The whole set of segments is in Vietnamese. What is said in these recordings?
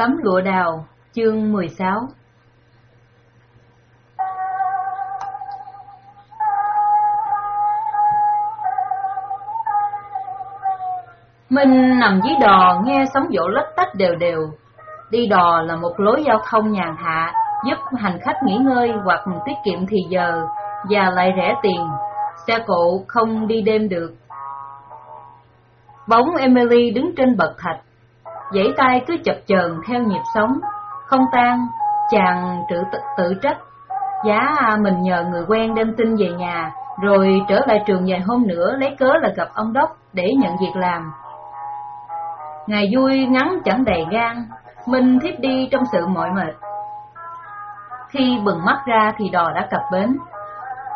Tấm lụa đào, chương 16 Minh nằm dưới đò nghe sóng vỗ lách tách đều đều. Đi đò là một lối giao thông nhàn hạ, giúp hành khách nghỉ ngơi hoặc tiết kiệm thì giờ và lại rẻ tiền. Xe cộ không đi đêm được. Bóng Emily đứng trên bậc thạch, dãy tay cứ chập chờn theo nhịp sống, không tan, chàng tự, tự trách. Giá mình nhờ người quen đem tin về nhà, rồi trở lại trường vài hôm nữa lấy cớ là gặp ông Đốc để nhận việc làm. Ngày vui ngắn chẳng đầy gan, Minh thiếp đi trong sự mỏi mệt. Khi bừng mắt ra thì đò đã cập bến.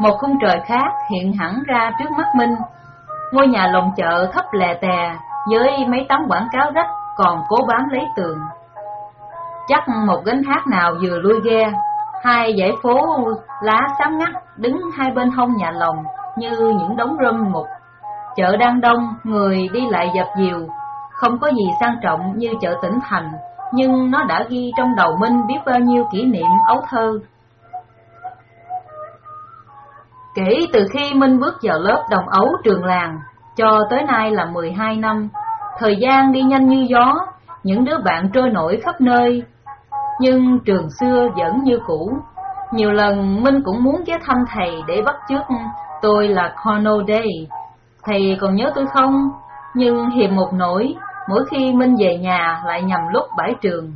Một khung trời khác hiện hẳn ra trước mắt Minh. Ngôi nhà lồng chợ thấp lè tè với mấy tấm quảng cáo rách còn cố bám lấy tường. Chắc một gánh hát nào vừa lui ghe, hai dãy phố lá xám ngắt đứng hai bên hông nhà lồng như những đống rơm mục. Chợ đang đông, người đi lại dập dìu, không có gì sang trọng như chợ tỉnh thành, nhưng nó đã ghi trong đầu Minh biết bao nhiêu kỷ niệm ấu thơ. Kể từ khi Minh bước vào lớp đồng ấu trường làng, cho tới nay là 12 năm, thời gian đi nhanh như gió, những đứa bạn trôi nổi khắp nơi. Nhưng trường xưa vẫn như cũ. Nhiều lần Minh cũng muốn ghé thăm thầy để bắt chước tôi là Cornell Day. Thầy còn nhớ tôi không? Nhưng hiềm một nỗi, mỗi khi Minh về nhà lại nhằm lúc bãi trường.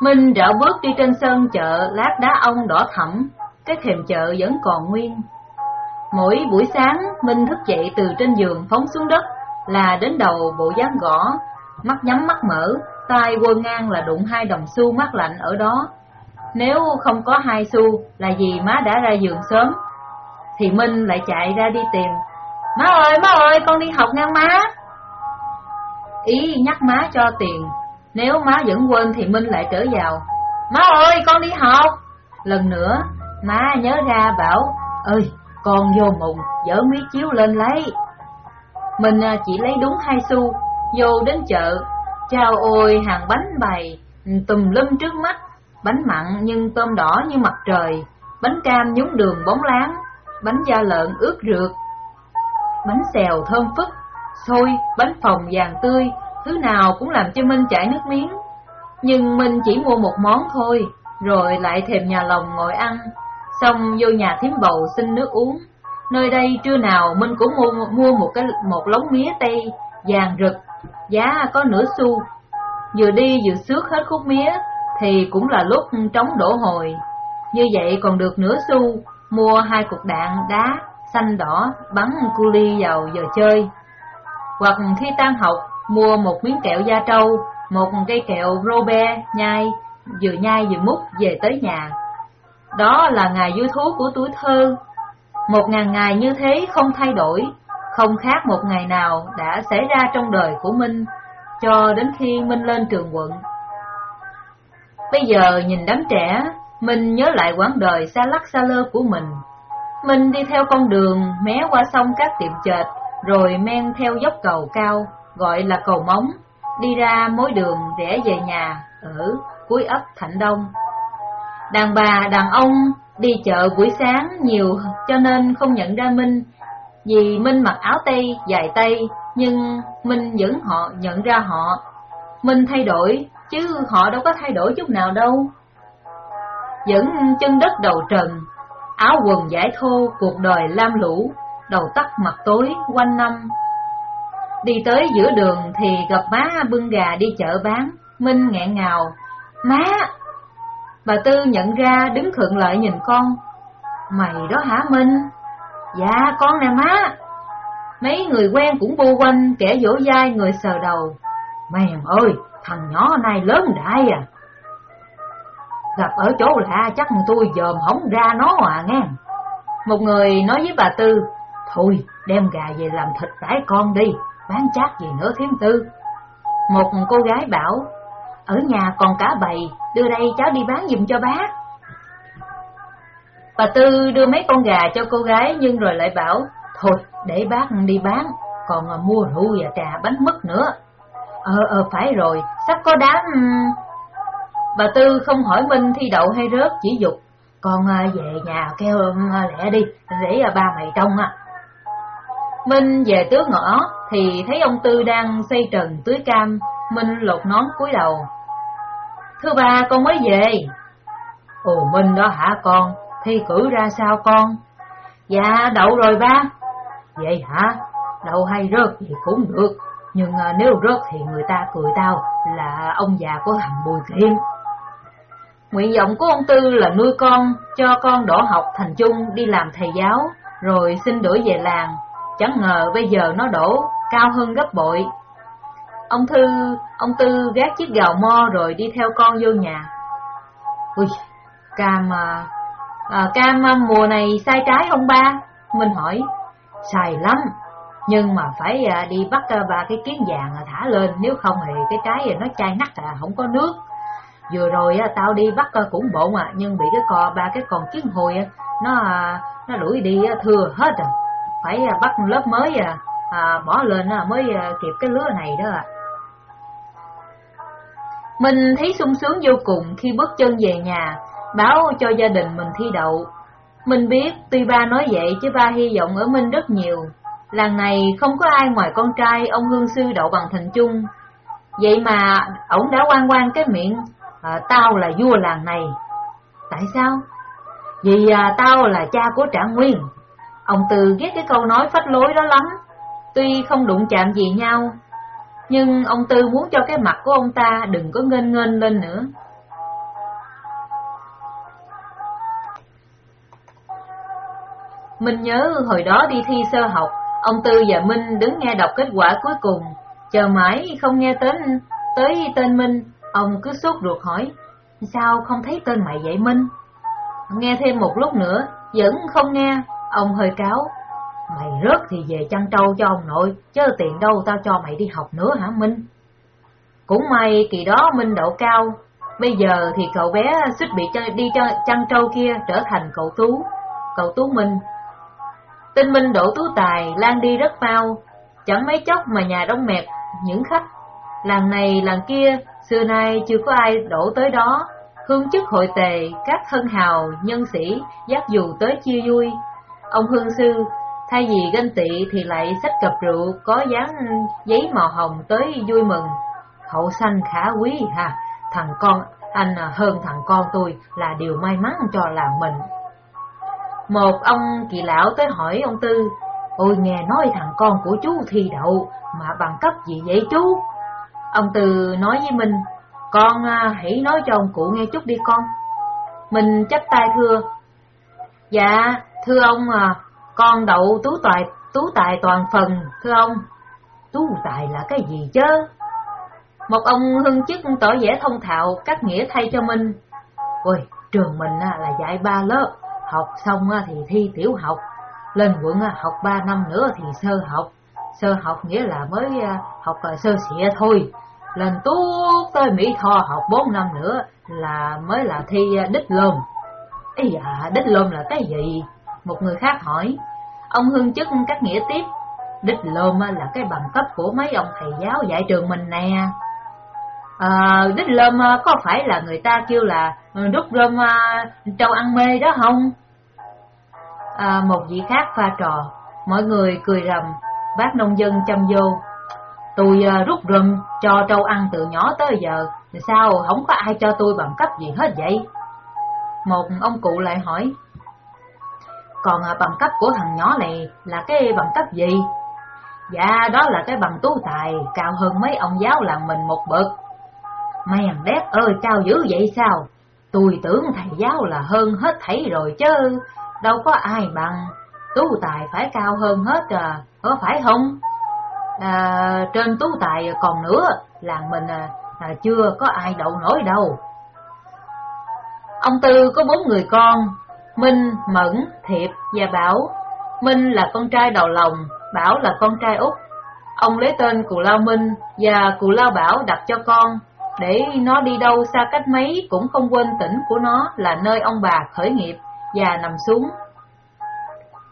Minh rảo bước đi trên sân chợ lát đá ong đỏ thẫm, cái thềm chợ vẫn còn nguyên. Mỗi buổi sáng, Minh thức dậy từ trên giường phóng xuống đất, là đến đầu bộ dáng gõ, mắt nhắm mắt mở, tay quơ ngang là đụng hai đồng xu mát lạnh ở đó. Nếu không có hai xu là vì má đã ra giường sớm, thì Minh lại chạy ra đi tìm. Má ơi, má ơi, con đi học ngang má. Ý nhắc má cho tiền, nếu má vẫn quên thì Minh lại trở vào. Má ơi, con đi học. Lần nữa, má nhớ ra bảo, ơi, con vô mùng, dỡ miếng chiếu lên lấy. Mình à, chỉ lấy đúng hai xu, vô đến chợ, chào ôi hàng bánh bày, ừ, tùm lum trước mắt, bánh mặn nhưng tôm đỏ như mặt trời, bánh cam nhúng đường bóng láng, bánh da lợn ướt rượt, bánh xèo thơm phức, xôi, bánh phồng vàng tươi, thứ nào cũng làm cho Minh chảy nước miếng. Nhưng Minh chỉ mua một món thôi, rồi lại thèm nhà lòng ngồi ăn, xong vô nhà thím bầu xin nước uống. Nơi đây trưa nào Minh cũng mua, mua một cái một lóng mía tây vàng rực, giá có nửa xu. Vừa đi vừa xước hết khúc mía, thì cũng là lúc trống đổ hồi. Như vậy còn được nửa xu, mua hai cục đạn đá xanh đỏ bắn cu ly vào giờ chơi. Hoặc khi tan học, mua một miếng kẹo da trâu, một cây kẹo robe nhai, vừa nhai vừa múc về tới nhà. Đó là ngày vui thú của tuổi thơ. Một ngàn ngày như thế không thay đổi, không khác một ngày nào đã xảy ra trong đời của Minh, cho đến khi Minh lên trường quận. Bây giờ nhìn đám trẻ, Minh nhớ lại quãng đời xa lắc xa lơ của mình. Minh đi theo con đường mé qua sông các tiệm chợt, rồi men theo dốc cầu cao, gọi là cầu móng, đi ra mối đường rẽ về nhà ở cuối ấp Thạnh Đông. Đàn bà, đàn ông đi chợ buổi sáng nhiều cho nên không nhận ra Minh, vì Minh mặc áo tây dài tây nhưng Minh vẫn họ nhận ra họ. Minh thay đổi, chứ họ đâu có thay đổi chút nào đâu. Vẫn chân đất đầu trần, áo quần giải thô, cuộc đời lam lũ, đầu tắt mặt tối quanh năm. Đi tới giữa đường thì gặp má bưng gà đi chợ bán, Minh nghẹn ngào, má! Bà Tư nhận ra đứng khựng lại nhìn con, mày đó hả Minh? Dạ con nè má! Mấy người quen cũng bu quanh, kẻ vỗ vai người sờ đầu. Mèm ơi, thằng nhỏ này lớn đại à. Gặp ở chỗ lạ chắc tôi dòm hổng ra nó à nghe. Một người nói với bà Tư, Thôi, đem gà về làm thịt đãi con đi, bán chát gì nữa thêm tư. Một cô gái bảo, ở nhà còn cả bầy, đưa đây cháu đi bán giùm cho bác. Bà Tư đưa mấy con gà cho cô gái nhưng rồi lại bảo, thôi để bác đi bán, còn à, mua rượu và trà bánh mứt nữa. Ờ, ờ, phải rồi, sắp có đám... Bà Tư không hỏi Minh thi đậu hay rớt, chỉ dục Con à, về nhà kêu à, lẹ đi, để ba mày trông ạ. Minh về tước ngõ thì thấy ông Tư đang xây trần tưới cam, Minh lột nón cúi đầu. Thưa ba, con mới về. Ồ Minh đó hả con, thi cử ra sao con? Dạ, đậu rồi ba. Vậy hả? Đậu hay rớt thì cũng được, nhưng à, nếu rớt thì người ta cười tao là ông già của thằng Bùi Thiên. Nguyện vọng của ông Tư là nuôi con, cho con đổ học thành chung đi làm thầy giáo, rồi xin đuổi về làng. Chẳng ngờ bây giờ nó đổ cao hơn gấp bội. Ông Thư, ông Tư gác chiếc gạo mo rồi đi theo con vô nhà. Ui, cam à, à cam à, mùa này sai trái không ba? Mình hỏi. Sai lắm, nhưng mà phải à, đi bắt à, ba cái kiến vàng thả lên, nếu không thì cái trái nó chai nắt à, không có nước. Vừa rồi à, tao đi bắt à, cũng bộn à, nhưng bị cái cò ba cái con kiến hồi à, nó à, nó đuổi đi à, thừa hết rồi. Phải à, bắt lớp mới à, à bỏ lên mới à, kịp cái lứa này đó à. Mình thấy sung sướng vô cùng khi bước chân về nhà, báo cho gia đình mình thi đậu. Mình biết tuy ba nói vậy chứ ba hy vọng ở Minh rất nhiều. Làng này không có ai ngoài con trai ông hương sư đậu bằng thành chung. Vậy mà ổng đã quan quan cái miệng à, tao là vua làng này. Tại sao? Vì à, tao là cha của Trạng Nguyên. Ông Từ ghét cái câu nói phách lối đó lắm. Tuy không đụng chạm gì nhau, nhưng ông Tư muốn cho cái mặt của ông ta đừng có ngênh ngênh lên nữa. Minh nhớ hồi đó đi thi sơ học, ông Tư và Minh đứng nghe đọc kết quả cuối cùng, chờ mãi không nghe tên tới tên Minh, Ông cứ sốt ruột hỏi, sao không thấy tên mày vậy Minh? Nghe thêm một lúc nữa, vẫn không nghe, ông hơi cáo. Mày rớt thì về chăn trâu cho ông nội, chứ tiền đâu tao cho mày đi học nữa hả Minh? Cũng may kỳ đó Minh đậu cao, bây giờ thì cậu bé suýt bị đi cho chăn trâu kia trở thành cậu Tú, cậu Tú Minh. Tin Minh đổ tú tài lan đi rất mau, chẳng mấy chốc mà nhà đông mẹt những khách. Làng này làng kia Xưa nay chưa có ai đổ tới đó, hương chức hội tề, các thân hào, nhân sĩ, giác dù tới chia vui. Ông hương sư, thay vì ganh tị thì lại xách cặp rượu có dán giấy màu hồng tới vui mừng. Hậu sanh khả quý ha, thằng con anh hơn thằng con tôi là điều may mắn cho làng mình. Một ông kỳ lão tới hỏi ông Tư, Ôi nghe nói thằng con của chú thi đậu, mà bằng cấp gì vậy chú? Ông tư nói với mình, con à, hãy nói cho ông cụ nghe chút đi con. Mình chấp tay thưa, dạ, thưa ông à, con đậu tú tài, tú tài toàn phần, thưa ông. Tú tài là cái gì chứ? Một ông hưng chức tỏ vẻ thông thạo, cắt nghĩa thay cho mình. Ôi, trường mình là dạy ba lớp, học xong thì thi tiểu học, lên quận học ba năm nữa thì sơ học. Sơ học nghĩa là mới à, học à, sơ xịa thôi, lên tuốt tới Mỹ Tho học bốn năm nữa là mới là thi à, đích lôm. ý dạ, đích lôm là cái gì? Một người khác hỏi. Ông Hương chức các nghĩa tiếp. Đích lôm là cái bằng cấp của mấy ông thầy giáo dạy trường mình nè. À, đích lôm có phải là người ta kêu là rút rơm trâu ăn mê đó không? À, một vị khác pha trò, mọi người cười rầm, bác nông dân chăm vô Tôi ờ, rút rơm cho trâu ăn từ nhỏ tới giờ, sao không có ai cho tôi bằng cấp gì hết vậy? Một ông cụ lại hỏi, còn à, bằng cấp của thằng nhỏ này là cái bằng cấp gì? Dạ, đó là cái bằng tú tài, cao hơn mấy ông giáo làng mình một bậc. Mèn đét ơi, cao dữ vậy sao? Tôi tưởng thầy giáo là hơn hết thảy rồi chứ, đâu có ai bằng. Tú tài phải cao hơn hết à, có phải không? à, trên tú tài còn nữa, làng mình à, à, chưa có ai đậu nổi đâu. Ông Tư có bốn người con, Minh, Mẫn, Thiệp và Bảo. Minh là con trai đầu lòng, Bảo là con trai út. Ông lấy tên Cù Lao Minh và Cù Lao Bảo đặt cho con, để nó đi đâu xa cách mấy cũng không quên tỉnh của nó là nơi ông bà khởi nghiệp và nằm xuống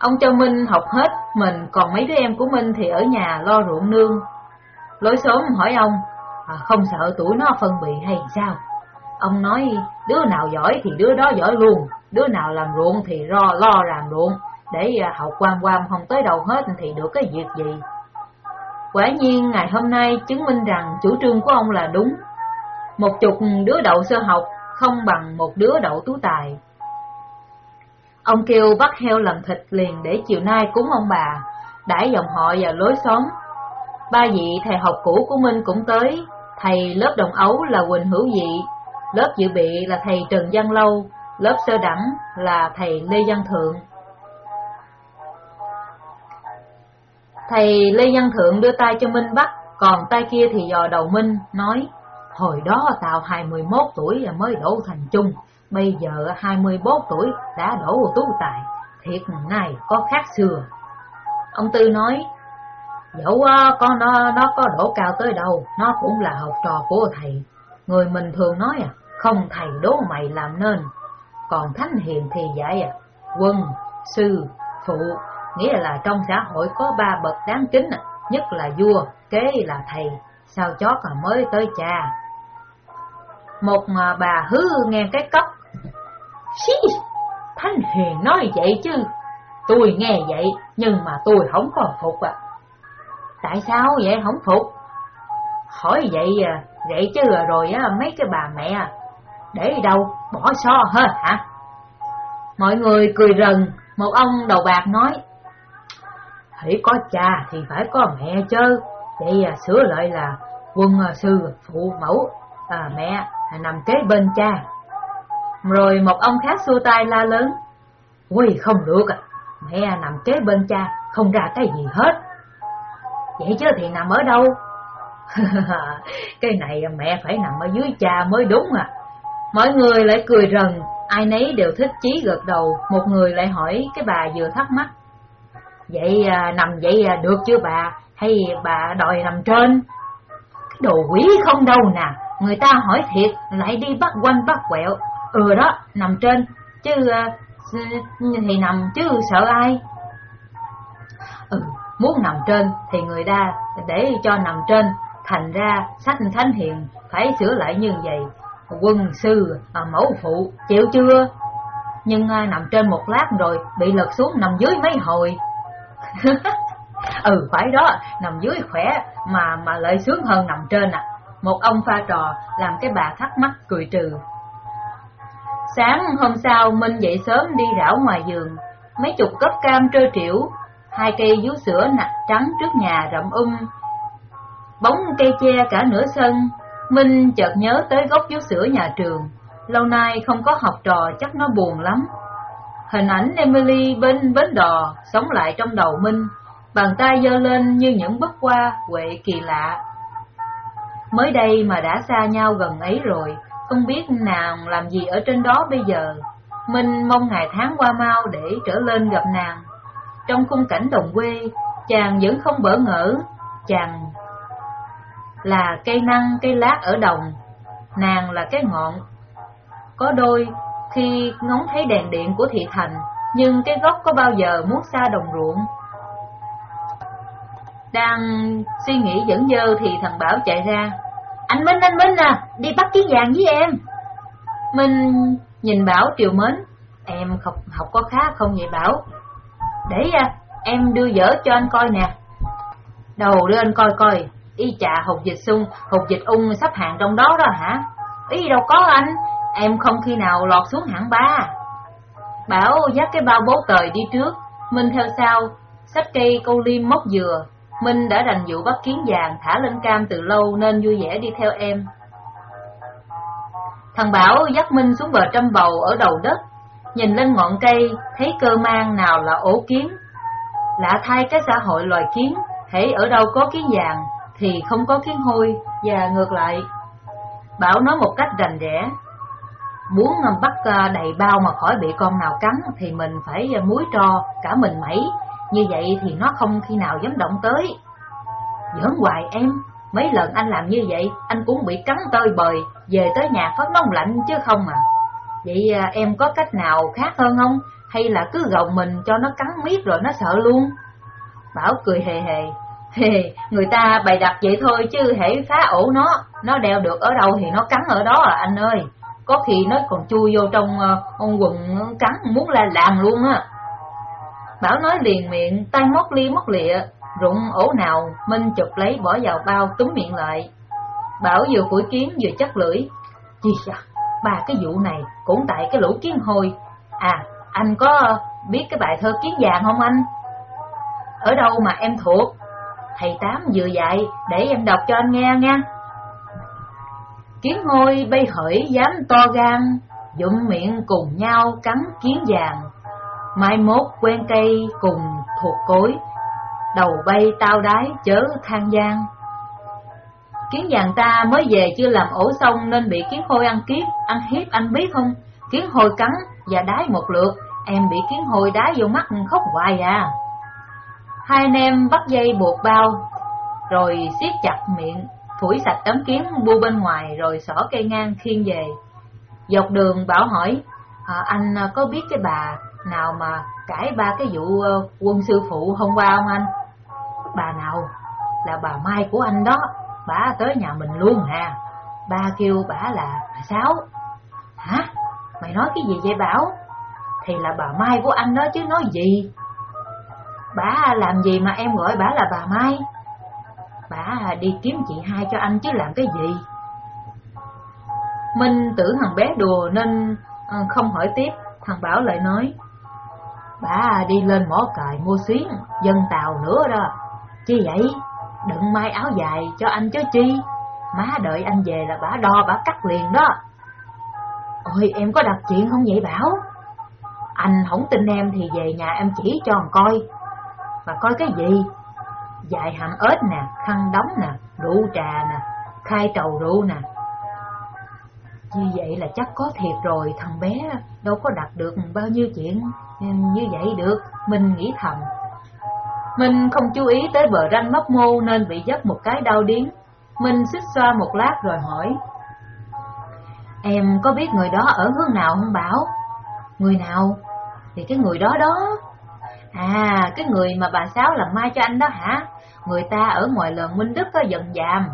Ông cho Minh học hết, mình còn mấy đứa em của Minh thì ở nhà lo ruộng nương. Lối sớm hỏi ông, à, không sợ tuổi nó phân biệt hay sao? Ông nói đứa nào giỏi thì đứa đó giỏi luôn, đứa nào làm ruộng thì lo lo làm ruộng, để à, hậu học quan quan không tới đầu hết thì được cái việc gì. Quả nhiên ngày hôm nay chứng minh rằng chủ trương của ông là đúng. Một chục đứa đậu sơ học không bằng một đứa đậu tú tài. Ông kêu bắt heo làm thịt liền để chiều nay cúng ông bà, đãi dòng họ và lối xóm. Ba vị thầy học cũ của Minh cũng tới, thầy lớp đồng ấu là Quỳnh Hữu Dị, lớp dự bị là thầy Trần Văn Lâu, lớp sơ đẳng là thầy Lê Văn Thượng. Thầy Lê Văn Thượng đưa tay cho Minh bắt, còn tay kia thì dò đầu Minh, nói, hồi đó tao 21 tuổi mới đổ thành trung, bây giờ 21 tuổi đã đổ tú tài, thiệt này có khác xưa. Ông Tư nói, dẫu à, con nó, nó có đổ cao tới đâu, nó cũng là học trò của thầy. Người mình thường nói à, không thầy đố mày làm nên, còn thánh hiền thì dạy à, quân, sư, phụ, nghĩa là trong xã hội có ba bậc đáng kính, nhất là vua, kế là thầy, sao chót là mới tới cha. Một à, bà hứ nghe cái cốc, xí, thánh hiền nói vậy chứ, tôi nghe vậy nhưng mà tôi không có phục à. Tại sao vậy không phục? Hỏi vậy à, vậy chứ rồi á mấy cái bà mẹ à, để đâu? Bỏ so hết hả? Mọi người cười rần, một ông đầu bạc nói Hãy có cha thì phải có mẹ chứ. Vậy à, sửa lại là quân à, sư phụ mẫu à, mẹ à, nằm kế bên cha. Rồi một ông khác xua tay la lớn Ui không được à. Mẹ nằm kế bên cha Không ra cái gì hết. Vậy chứ thì nằm ở đâu? Cái này mẹ phải nằm ở dưới cha mới đúng à. Mọi người lại cười rần Ai nấy đều thích chí gật đầu Một người lại hỏi cái bà vừa thắc mắc. Vậy à, nằm vậy à, được chưa bà? Hay bà đòi nằm trên? Cái đồ quỷ không đâu nè Người ta hỏi thiệt Lại đi bắt quanh bắt quẹo. Ừ đó nằm trên Chứ à, thì nằm chứ sợ ai? Ừ muốn nằm trên Thì người ta để cho nằm trên Thành ra sách thánh hiền Phải sửa lại như vậy. Quân sư à, mẫu phụ chịu chưa? Nhưng à, nằm trên một lát rồi Bị lật xuống nằm dưới mấy hồi. Ừ phải đó nằm dưới khỏe mà mà lợi sướng hơn nằm trên à. Một ông pha trò làm cái bà thắc mắc cười trừ. Sáng hôm sau minh dậy sớm đi rảo ngoài giường. Mấy chục gốc cam trơ trĩu hai cây vú sữa nặng trắng trước nhà rậm um. Bóng cây che cả nửa sân minh chợt nhớ tới gốc vú sữa nhà trường lâu nay không có học trò chắc nó buồn lắm Hình ảnh Emily bên bến đò sống lại trong đầu Minh, bàn tay giơ lên như những bức qua quệ kỳ lạ. Mới đây mà đã xa nhau gần ấy rồi, không biết nàng làm gì ở trên đó bây giờ. Minh mong ngày tháng qua mau để trở lên gặp nàng. Trong khung cảnh đồng quê, chàng vẫn không bỡ ngỡ, chàng là cây năng cây lát ở đồng, nàng là cái ngọn. Có đôi khi ngóng thấy đèn điện của thị thành, nhưng cái gốc có bao giờ muốn xa đồng ruộng. Đang suy nghĩ dẫn dơ thì thằng Bảo chạy ra. Anh Minh, anh Minh à, đi bắt kiến vàng với em. Minh nhìn Bảo triều mến. Em học, học có khá không vậy Bảo? Để à, em đưa dở cho anh coi nè. Đầu đưa anh coi coi, y trà hột dịch sung, hột dịch ung sắp hàng trong đó đó hả? Ý đâu có anh, Em không khi nào lọt xuống hạng ba. Bảo dắt cái bao bố tời đi trước. Minh theo sau. Sách cây câu liêm móc dừa. Minh đã đành dụ bắt kiến vàng thả lên cam từ lâu Nên vui vẻ đi theo em. Thằng Bảo dắt Minh xuống bờ trăm bầu ở đầu đất. Nhìn lên ngọn cây Thấy cơ mang nào là ổ kiến. Lạ thay cái xã hội loài kiến. Hãy ở đâu có kiến vàng thì không có kiến hôi Và ngược lại Bảo nói một cách rành rẽ muốn bắt à, đầy bao mà khỏi bị con nào cắn thì mình phải à, muối tro cả mình mẩy, như vậy thì nó không khi nào dám động tới. Giỡn hoài em, mấy lần anh làm như vậy, anh cũng bị cắn tơi bời, về tới nhà phát nóng lạnh chứ không à. Vậy à, em có cách nào khác hơn không? Hay là cứ gồng mình cho nó cắn miết rồi nó sợ luôn? Bảo cười hề hề, Hề, người ta bày đặt vậy thôi chứ hãy phá ổ nó, nó đeo được ở đâu thì nó cắn ở đó à anh ơi. Có khi nó còn chui vô trong ờ, ông quần cắn muốn la làng luôn á. Bảo nói liền miệng, tay móc ly móc lịa, rụng ổ nào, Minh chụp lấy bỏ vào bao túm miệng lại. Bảo vừa củi kiến vừa chắc lưỡi. Chi à, ba cái vụ này cũng tại cái lũ kiến hồi. À, anh có biết cái bài thơ kiến vàng không anh? Ở đâu mà em thuộc? Thầy Tám vừa dạy để em đọc cho anh nghe nha. Kiến hôi bay hởi dám to gan, dụng miệng cùng nhau cắn kiến vàng. Mai mốt quen cây cùng thuộc cối, đầu bay tao đái chớ than gian. Kiến vàng ta mới về chưa làm ổ xong nên bị kiến hôi ăn kiếp, ăn hiếp anh biết không? Kiến hôi cắn và đái một lượt, em bị kiến hôi đái vô mắt khóc hoài à. Hai anh em bắt dây buộc bao, rồi siết chặt miệng, phủi sạch tấm kiếm bu bên ngoài rồi xỏ cây ngang khiêng về. Dọc đường Bảo hỏi, à, anh có biết cái bà nào mà cãi ba cái vụ ờ, quân sư phụ hôm qua không anh? Bà nào? Là bà Mai của anh đó, bà tới nhà mình luôn hà. Ba kêu bà là bà Sáu. Hả? Mày nói cái gì vậy Bảo? Thì là bà Mai của anh đó chứ nói gì? Bà làm gì mà em gọi bà là bà Mai? Bà đi kiếm chị hai cho anh chứ làm cái gì? Minh tưởng thằng bé đùa nên ờ, không hỏi tiếp, thằng Bảo lại nói Bà đi lên mỏ cài mua xuyến, dân tàu nữa đó Chi vậy? Đừng mai áo dài cho anh chứ chi Má đợi anh về là bà đo bà cắt liền đó Ôi em có đặt chuyện không vậy Bảo? Anh không tin em thì về nhà em chỉ cho anh coi mà coi cái gì? Dài hàm ếch nè, khăn đóng nè, rượu trà nè, khai trầu rượu nè Như vậy là chắc có thiệt rồi, thằng bé đâu có đặt được bao nhiêu chuyện như vậy được, mình nghĩ thầm mình không chú ý tới bờ ranh mất mô nên bị dấp một cái đau điếng. Mình xích xoa một lát rồi hỏi. Em có biết người đó ở hướng nào không Bảo? Người nào? Thì cái người đó đó. À, cái người mà bà Sáu làm mai cho anh đó hả? Người ta ở ngoài lờn Minh Đức có dần dàm.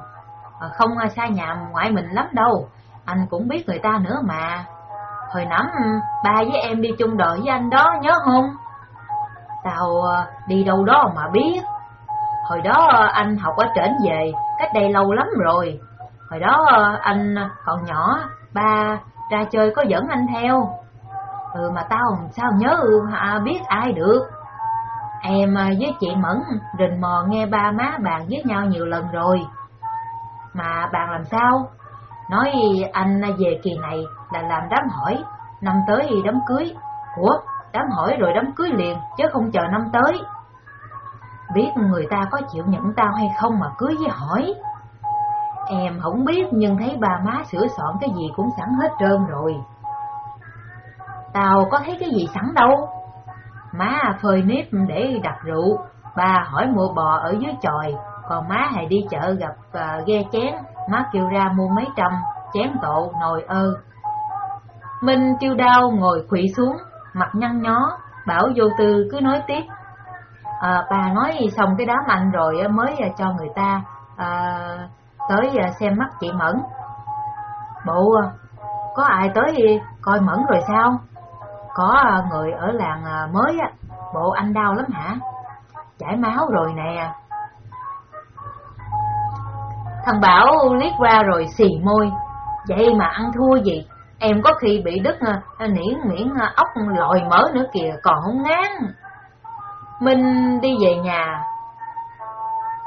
Không xa nhà ngoại mình lắm đâu. Anh cũng biết người ta nữa mà. Hồi nắm, ừ, ba với em đi chung đội với anh đó nhớ không? Tao ờ, đi đâu đó mà biết Hồi đó ờ, anh học ở trển về Cách đây lâu lắm rồi Hồi đó ờ, anh còn nhỏ Ba ra chơi có dẫn anh theo Ừ mà tao sao nhớ à, biết ai được Em à, với chị Mẫn rình mò nghe ba má bàn với nhau nhiều lần rồi Mà bàn làm sao Nói anh về kỳ này là làm đám hỏi Năm tới đám cưới Ủa đám hỏi rồi đám cưới liền, chứ không chờ năm tới. Biết người ta có chịu nhận tao hay không mà cưới với hỏi. Em không biết nhưng thấy bà má sửa soạn cái gì cũng sẵn hết trơn rồi. Tao có thấy cái gì sẵn đâu. Má phơi nếp để đặt rượu, bà hỏi mua bò ở dưới chòi, còn má hay đi chợ gặp uh, ghe chén, má kêu ra mua mấy trăm, chén tộ, nồi ơ. Minh tiêu đau ngồi quỵ xuống, mặt nhăn nhó, bảo vô tư cứ nói tiếp. À, bà nói xong cái đám anh rồi mới ờ, cho người ta à, tới xem mắt chị Mẫn. Bộ có ai tới coi Mẫn rồi sao? Có à, người ở làng à, mới á, bộ anh đau lắm hả? Chảy máu rồi nè. Thằng Bảo liếc qua rồi xì môi, vậy mà ăn thua gì? Em có khi bị đứt à, miễn à, ốc lòi mỡ nữa kìa còn không ngán Minh đi về nhà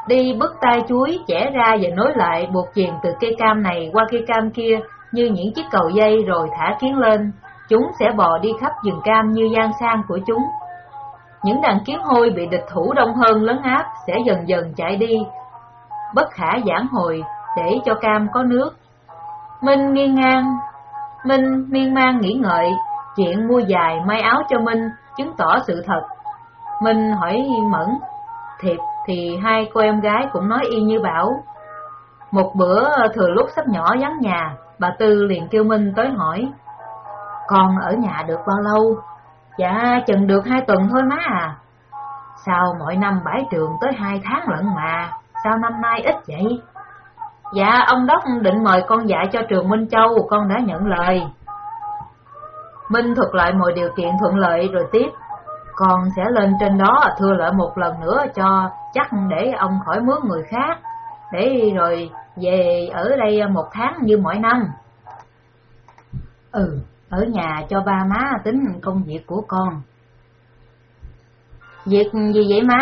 Đi bứt tay chuối chẻ ra và nối lại buộc chuyền từ cây cam này qua cây cam kia Như những chiếc cầu dây rồi thả kiến lên Chúng sẽ bò đi khắp rừng cam như gian sang của chúng Những đàn kiến hôi bị địch thủ đông hơn lớn áp Sẽ dần dần chạy đi Bất khả giảng hồi để cho cam có nước Minh nghiêng ngang Minh miên man nghĩ ngợi, chuyện mua dài may áo cho Minh chứng tỏ sự thật. Minh hỏi Mẫn, thiệt thì hai cô em gái cũng nói y như bảo. Một bữa thừa lúc sắp nhỏ vắng nhà, bà Tư liền kêu Minh tới hỏi, con ở nhà được bao lâu? Dạ, chừng được hai tuần thôi má à. Sao mỗi năm bãi trường tới hai tháng lận mà, sao năm nay ít vậy? Dạ, ông Đốc định mời con dạy cho trường Minh Châu, con đã nhận lời. Minh thuật lại mọi điều kiện thuận lợi rồi tiếp. Con sẽ lên trên đó thưa lợi một lần nữa cho chắc để ông khỏi mướn người khác, để rồi về ở đây một tháng như mỗi năm. Ừ, ở nhà cho ba má tính công việc của con. Việc gì vậy má?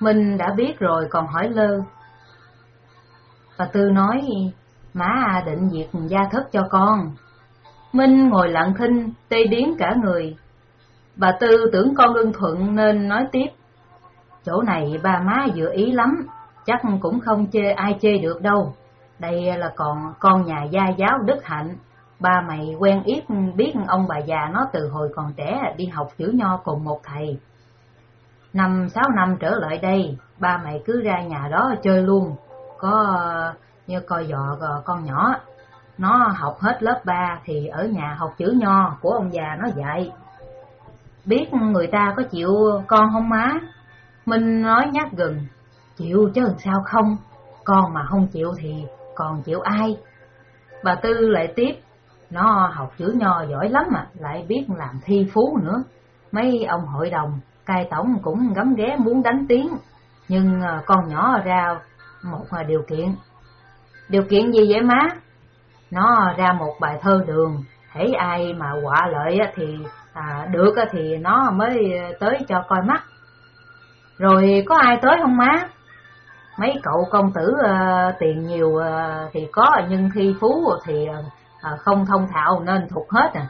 Mình đã biết rồi còn hỏi lơ. Bà Tư nói, má định việc gia thất cho con. Minh ngồi lặng thinh, tê điếng cả người. Bà Tư tưởng con ưng thuận nên nói tiếp. Chỗ này ba má vừa ý lắm, chắc cũng không chê ai chê được đâu. Đây là còn con nhà gia giáo đức hạnh, ba mày quen ít biết ông bà già nó từ hồi còn trẻ đi học chữ nho cùng một thầy. Năm sáu năm trở lại đây, ba mày cứ ra nhà đó chơi luôn, có như coi dọ ờ, con nhỏ. Nó học hết lớp 3 thì ở nhà học chữ nho của ông già nó dạy. Biết người ta có chịu con không má? Minh nói nhát gừng, chịu chứ sao không, con mà không chịu thì còn chịu ai? Bà Tư lại tiếp, nó học chữ nho giỏi lắm mà, lại biết làm thi phú nữa. Mấy ông hội đồng, cai tổng cũng gấm ghé muốn đánh tiếng, nhưng ờ, con nhỏ ra một ờ, điều kiện. Điều kiện gì vậy má? Nó ra một bài thơ đường, hãy ai mà quả lợi thì à, được thì nó mới tới cho coi mắt. Rồi có ai tới không má? Mấy cậu công tử uh, tiền nhiều uh, thì có nhưng thi phú thì uh, À, không thông thạo nên thuộc hết à.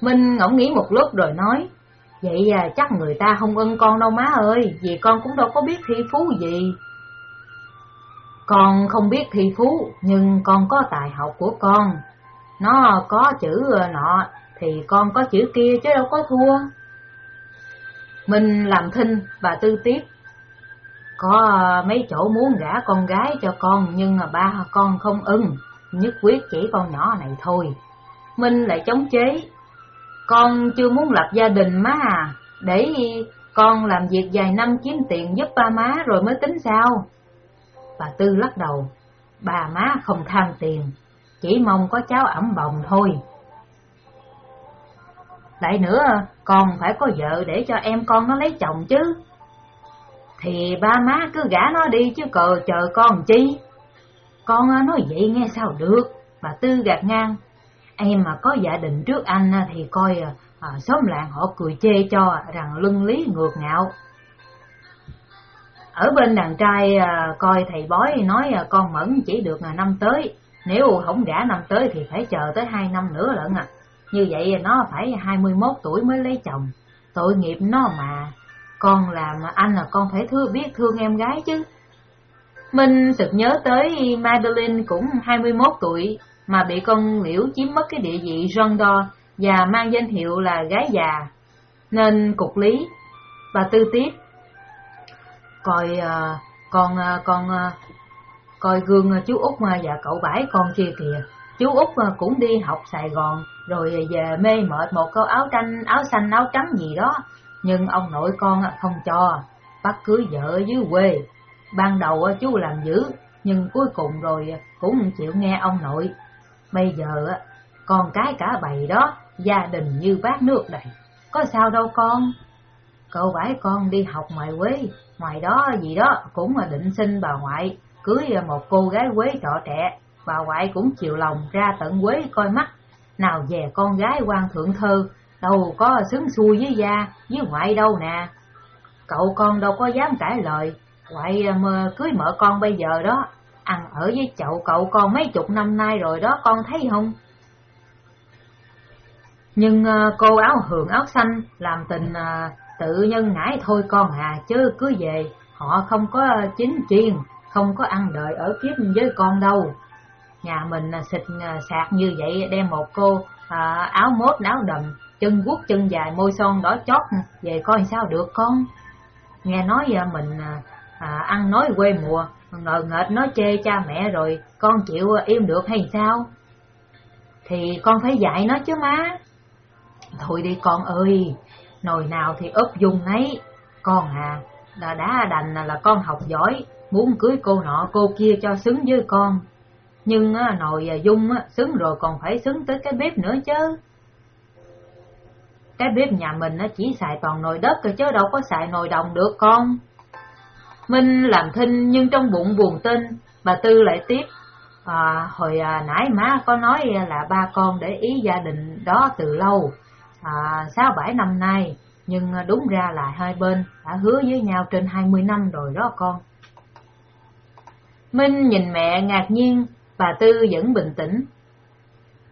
Minh ngẫm nghĩ một lúc rồi nói, vậy à, chắc người ta không ưng con đâu má ơi, vì con cũng đâu có biết thi phú gì. Con không biết thi phú, nhưng con có tài học của con. Nó có chữ à, nọ thì con có chữ kia chứ đâu có thua. Minh làm thinh và tư tiếp. Có à, mấy chỗ muốn gả con gái cho con nhưng mà ba con không ưng, nhất quyết chỉ con nhỏ này thôi. Minh lại chống chế. Con chưa muốn lập gia đình má à, để con làm việc vài năm kiếm tiền giúp ba má rồi mới tính sao? Bà Tư lắc đầu, bà má không tham tiền, chỉ mong có cháu ẩm bồng thôi. Lại nữa, con phải có vợ để cho em con nó lấy chồng chứ. Thì ba má cứ gả nó đi chứ cờ chờ con chi. Con à, nói vậy nghe sao được, bà Tư gạt ngang. Em mà có giả định trước anh à, thì coi à, à, xóm làng họ cười chê cho rằng lưng lý ngược ngạo. Ở bên đàn trai à, coi thầy bói nói à, con Mẫn chỉ được à, năm tới, nếu không gả năm tới thì phải chờ tới hai năm nữa lận à. Như vậy nó phải 21 tuổi mới lấy chồng, tội nghiệp nó mà. Con làm anh là con phải thương biết thương em gái chứ. Minh sực nhớ tới Madeline cũng 21 tuổi mà bị con liễu chiếm mất cái địa vị Rondo và mang danh hiệu là gái già. Nên cục lý, bà tư tiếp. Coi uh, ờ, con uh, ờ, con uh, ờ, coi gương chú út và cậu bãi con kia kìa. Chú út cũng đi học sài gòn rồi về mê mệt một câu áo tranh áo xanh áo trắng gì đó. Nhưng ông nội con không cho. Bắt cưới vợ dưới quê ban đầu chú làm dữ nhưng cuối cùng rồi cũng chịu nghe ông nội. Bây giờ con cái cả bầy đó gia đình như bát nước đầy. Có sao đâu con? Cậu bãi con đi học ngoài quê Ngoài đó gì đó cũng là định xin bà ngoại cưới một cô gái quế trọ trẻ, bà ngoại cũng chịu lòng ra tận quế coi mắt, nào về con gái quan thượng thơ, đâu có xứng xuôi với gia, với ngoại đâu nè. Cậu con đâu có dám cãi lời, Quậy mà cưới mợ con bây giờ đó, ăn ở với chậu cậu con mấy chục năm nay rồi đó con thấy không? Nhưng ờ, cô áo hường áo xanh làm tình ờ, tự nhân ngãi thôi con à chứ cứ về họ không có chính chuyên không có ăn đợi ở kiếp với con đâu. Nhà mình ờ, xịt sạc như vậy đem một cô à, áo mốt áo đầm chân guốc chân dài môi son đỏ chót về coi sao được con? Nghe nói à, mình à, ăn nói quê mùa ngờ nghệch nói chê cha mẹ rồi con chịu im được hay sao thì con phải dạy nó chứ má thôi đi con ơi nồi nào thì ốp dùng ấy, Con à, đã đã đành là con học giỏi, muốn cưới cô nọ cô kia cho xứng với con. Nhưng nồi dung xứng rồi còn phải xứng tới cái bếp nữa chứ. Cái bếp nhà mình chỉ xài toàn nồi đất cơ chứ đâu có xài nồi đồng được con. Minh làm thinh nhưng trong bụng buồn tin, bà Tư lại tiếp. À, hồi à, nãy má có nói là ba con để ý gia đình đó từ lâu, à, sáu bảy năm nay, nhưng đúng ra là hai bên đã hứa với nhau trên hai mươi năm rồi đó con. Minh nhìn mẹ ngạc nhiên, bà Tư vẫn bình tĩnh.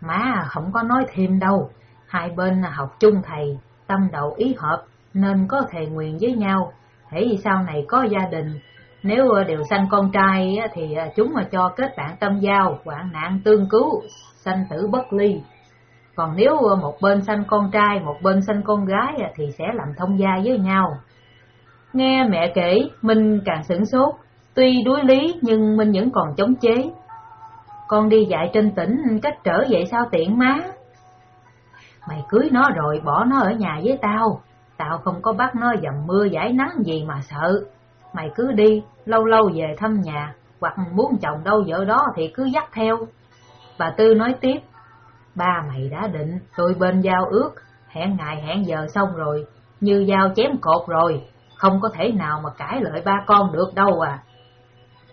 Má không có nói thêm đâu, hai bên học chung thầy, tâm đầu ý hợp, nên có thề nguyện với nhau, hãy sau này có gia đình, nếu ờ, đều sanh con trai thì ờ, chúng mà cho kết bạn tâm giao, hoạn nạn tương cứu, sanh tử bất ly. Còn nếu ờ, một bên sanh con trai, một bên sanh con gái thì sẽ làm thông gia với nhau. Nghe mẹ kể, Minh càng sửng sốt, tuy đuối lý nhưng Minh vẫn còn chống chế. Con đi dạy trên tỉnh, cách trở vậy sao tiện má? Mày cưới nó rồi bỏ nó ở nhà với tao, tao không có bắt nó dầm mưa giải nắng gì mà sợ. Mày cứ đi, lâu lâu về thăm nhà, hoặc muốn chồng đâu vợ đó thì cứ dắt theo. Bà Tư nói tiếp, ba mày đã định, tôi bên giao ước, hẹn ngày hẹn giờ xong rồi, như dao chém cột rồi, không có thể nào mà cãi lợi ba con được đâu à.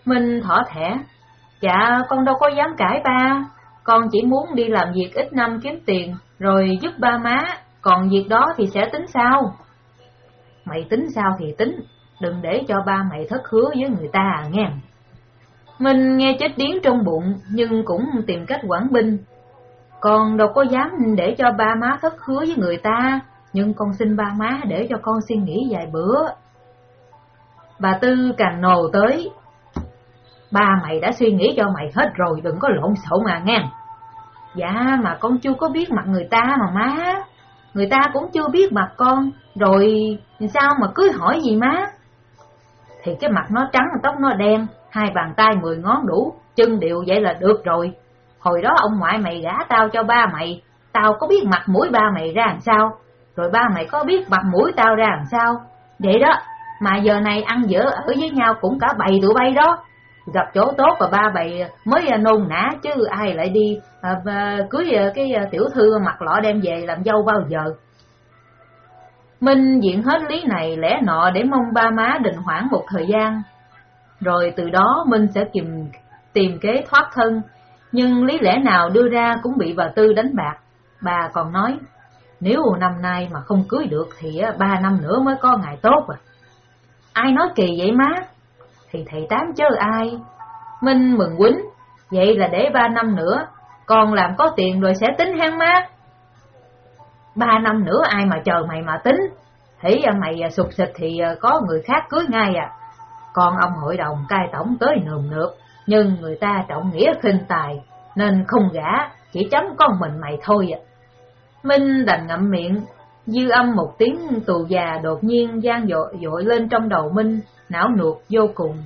Minh thỏ thẻ, dạ con đâu có dám cãi ba, con chỉ muốn đi làm việc ít năm kiếm tiền, rồi giúp ba má, còn việc đó thì sẽ tính sao? Mày tính sao thì tính, đừng để cho ba mày thất hứa với người ta à nghe. Mình nghe chết điếng trong bụng, nhưng cũng tìm cách quản binh. Con đâu có dám để cho ba má thất hứa với người ta, nhưng con xin ba má để cho con suy nghĩ vài bữa. Bà Tư càng nồ tới. Ba mày đã suy nghĩ cho mày hết rồi, đừng có lộn xộn mà nghe. Dạ mà con chưa có biết mặt người ta mà má Người ta cũng chưa biết mặt con, Rồi sao mà cứ hỏi gì má? Thì cái mặt nó trắng, tóc nó đen, Hai bàn tay mười ngón đủ, Chân đều vậy là được rồi. Hồi đó ông ngoại mày gả tao cho ba mày, Tao có biết mặt mũi ba mày ra làm sao? Rồi ba mày có biết mặt mũi tao ra làm sao? Vậy đó, Mà giờ này ăn dở ở với nhau cũng cả bầy tụi bay đó gặp chỗ tốt và ba bày mới à, nôn nã chứ ai lại đi à, à cưới à, cái tiểu thư mặt lọ đem về làm dâu bao giờ. Minh diện hết lý này lẽ nọ để mong ba má định hoãn một thời gian. Rồi từ đó Minh sẽ tìm, tìm kế thoát thân, nhưng lý lẽ nào đưa ra cũng bị bà Tư đánh bạc. Bà còn nói, nếu năm nay mà không cưới được thì ba năm nữa mới có ngày tốt à. Ai nói kỳ vậy má? Thì thầy Tám chớ ai. Minh mừng quýnh, vậy là để ba năm nữa, con làm có tiền rồi sẽ tính hang má. Ba năm nữa ai mà chờ mày mà tính, thấy à, mày à, sụp xịt thì à, có người khác cưới ngay à. Còn ông hội đồng cai tổng tới nườm nượp, nhưng người ta trọng nghĩa khinh tài, nên không gả, chỉ chấm con mình mày thôi à. Minh đành ngậm miệng, dư âm một tiếng tù già đột nhiên gian dội, dội lên trong đầu Minh, não nuột vô cùng.